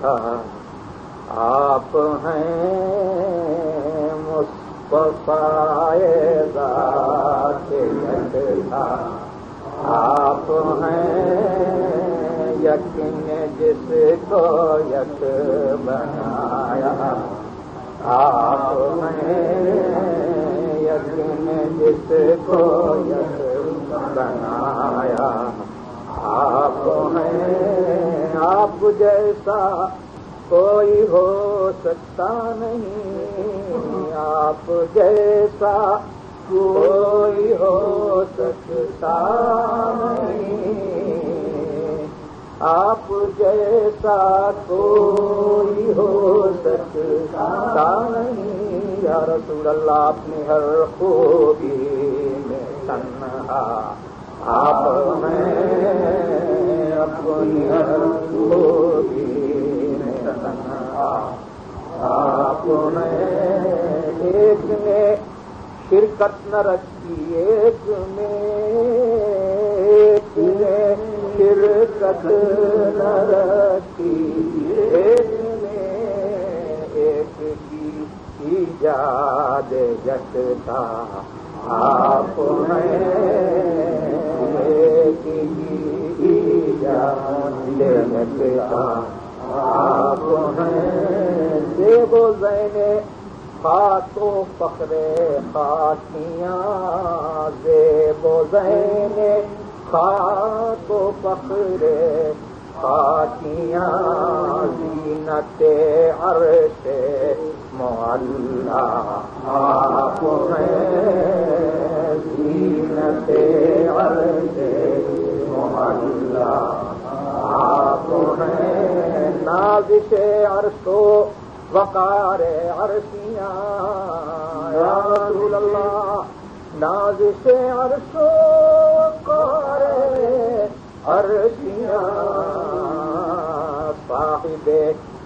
تھا۔ آپ ہیں مصطفی ذات تھا۔ آپ ہیں یقین جس کو یک بنایا۔ آپ ہیں یقین جس کو یک بنایا۔ آپ ہیں، آپ جیسا کوئی ہو سکتا نہیں۔ آپ جیسا کوئی ہو سکتا آپ جیسا کوئی ہو سکتا نہیں۔ یا رسول اللہ اپنی ہر خوبی میں تنہا۔ آپ میں اپنی ہر خوبی میں تنہا۔ آپ میں ایک نے شرکت نہ رکھی، ایک میں شرکت نہ رکھی ایک ایک کی ایجاد جگتا آپ میں ایک کی ایجاد جگتا آپ میں دیو زینے خاتو فخرے خاتیاں زیب و زینے خاتو فخرے خاتیاں زینت عرش معلہ آپ میں زینت عرش معلہ آپ میں نازش عرشو وقار عرشیاں۔ یا رسول اللہ، نازش عرشو وقار عرشیاں صاحب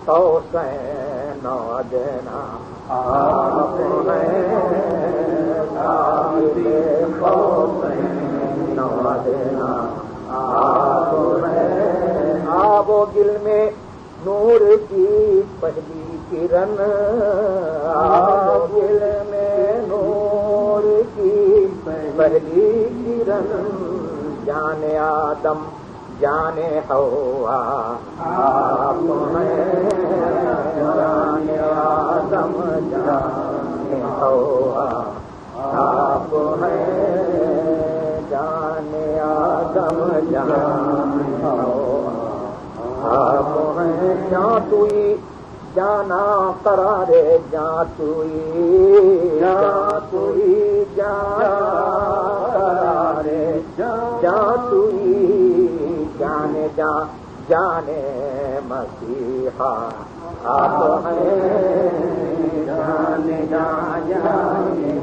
سو سین دینا آپ صاحب سو سین دینا آپ آب و گل میں نور کی پہلی کرن۔ آب گل میں نور کی پہلی کرن۔ جان آدم، جانے ہوا آپ جان آدم، جانے ہوا آپ جان آدم، جانے ہوا آپ میں جان توئی جانا قرارے جان توئی جان توئی جانا قرارے جان توئی جانے جان جانے مسیحا۔ آپ ہیں جانے جان جانے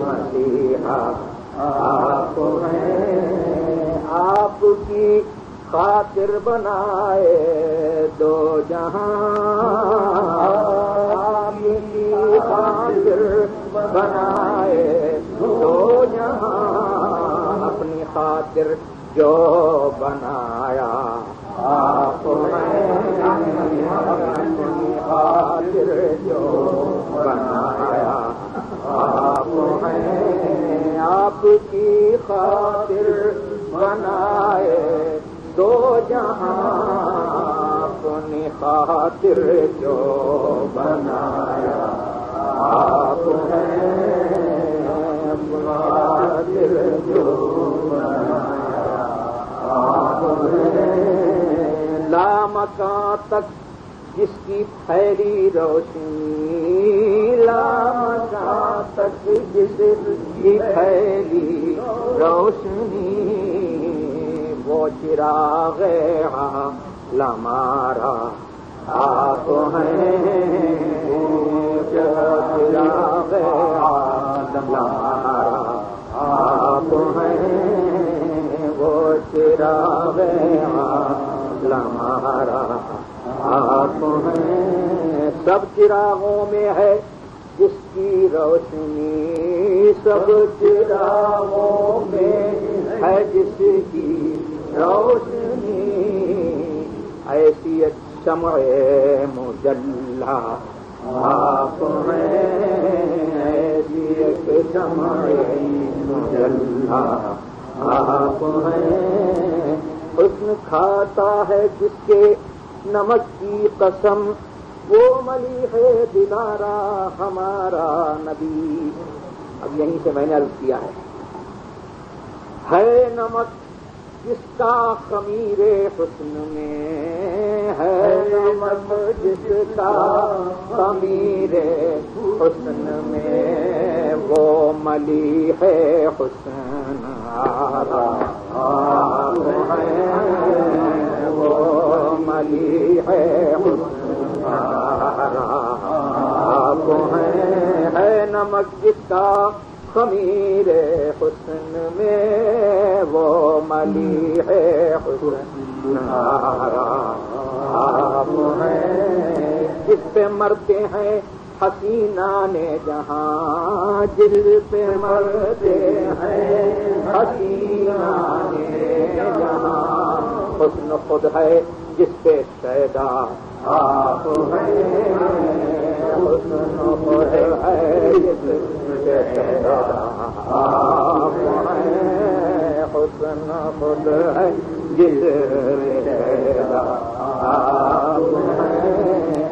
مسیحا۔ آپ ہیں آپ کی خاطر بنائے دو جہاں۔ آپ کی خاطر بنائے دو جہاں۔ خاطر جو بنایا۔ آپ خاطر جو بنایا آپ آپ کی خاطر بنائے دو جہاں، اپنی خاطر جو بنایا۔ لامکاں تک جس کی پھیلی روشنی لامکاں تک جس کی پھیلی روشنی۔ وہ چراغ ہاں لمارا آپ ہیں چراغ لمارا آپ ہیں۔ وہ چراغ ہمارا آپ سب چراغوں میں ہے، جس کی روشنی سب چراغوں میں ہے، جس کی روشنی ایسی شمع مجلہ آپ میں ایسی ایک مجلہ آپ ہیں۔ حسن کھاتا ہے جس کے نمک کی قسم۔ وہ ملی ہے دلارا ہمارا نبی۔ اب یہیں سے میں نے عرض کیا ہے۔ ہے نمک جس کا خمیر حسن میں؟ ہے نمک جس کا خمیر حسن میں؟ وہ ملی ہے حسن خمیر حسن میں وہ ملی ہے حسن آپ ہیں جس پہ مرتے ہیں حسینہ نے جہاں، جس پہ مرتے ہیں حسینہ نے جہاں۔ حسن خود ہے جس پہ شیدا آپ ہے حسن خود ہے جس پہ حسن خود ہے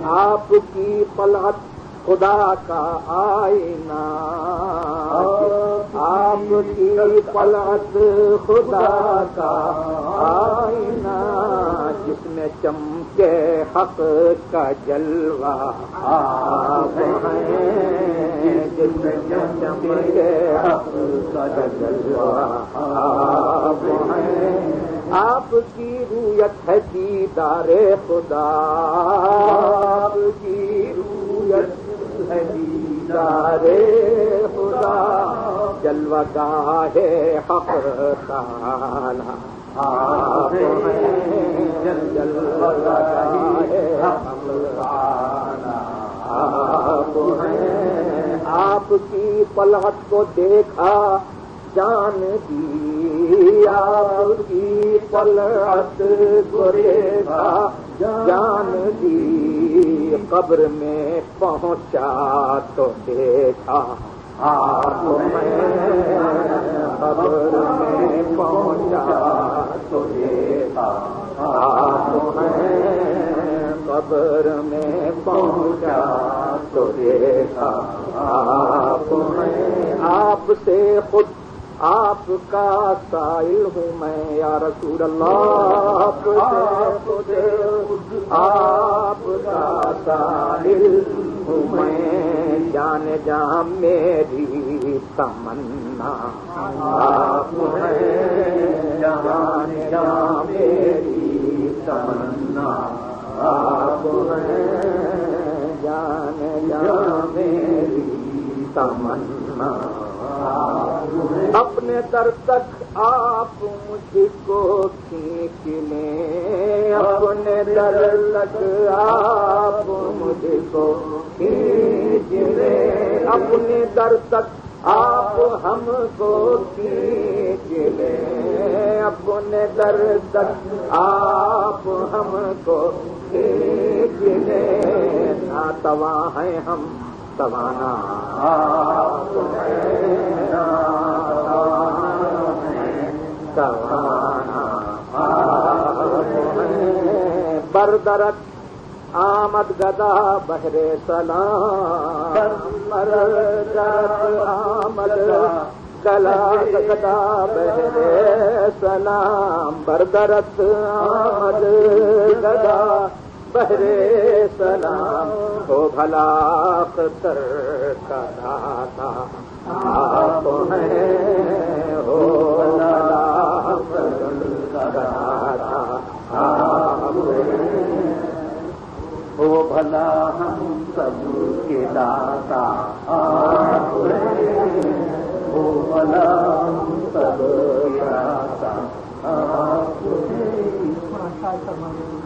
آپ کی پلت خدا کا آئینہ کی پلت خدا کا آئینہ جس میں چمکے حق کا جلوہ آپ ہیں جس میں چمکے حق کا جلوہ آپ ہیں آپ کی رویت ہے دیدار خدا آپ کی رویت دیدارے خدا جلوہ گاہ حق تالا آپ جلوہ گاہ حق آپ آپ کی پلہت کو دیکھا، جان دی۔ آپ کی پلہت کو دیکھا، جان دی۔ قبر میں پہنچا تو دیکھا۔ میں پہنچا تو آپ قبر میں پہنچا تو دیکھا آپ میں آپ سے خود آپ کا سائل ہوں میں، یا رسول اللہ، آپ کا سائل ہوں میں، جان جام میری تمنا، آپ جان جام میری تمنا، آپ جان جام میری تمنا۔ اپنے در تک آپ مجھ کو کھینچ لیں اپنے در تک آپ مجھ کو کھینچ لیں اپنے در تک آپ ہم کو کھینچ لیں اپنے در تک آپ ہم کو کھینچ لیں ناتوا ہیں ہم۔ توانا بردرت آمد گدا بہرے سلام بردرت آمد گلا گدا بہرے سلام بردرت آمد گدا بہرے سلام ہو بھلا کر داتا، آپ ہیں ہو بھلا داتا، آپ ہو بھلا ہم سب کے داتا، آپ ہو بھلا ہم سب کے داتا، آپ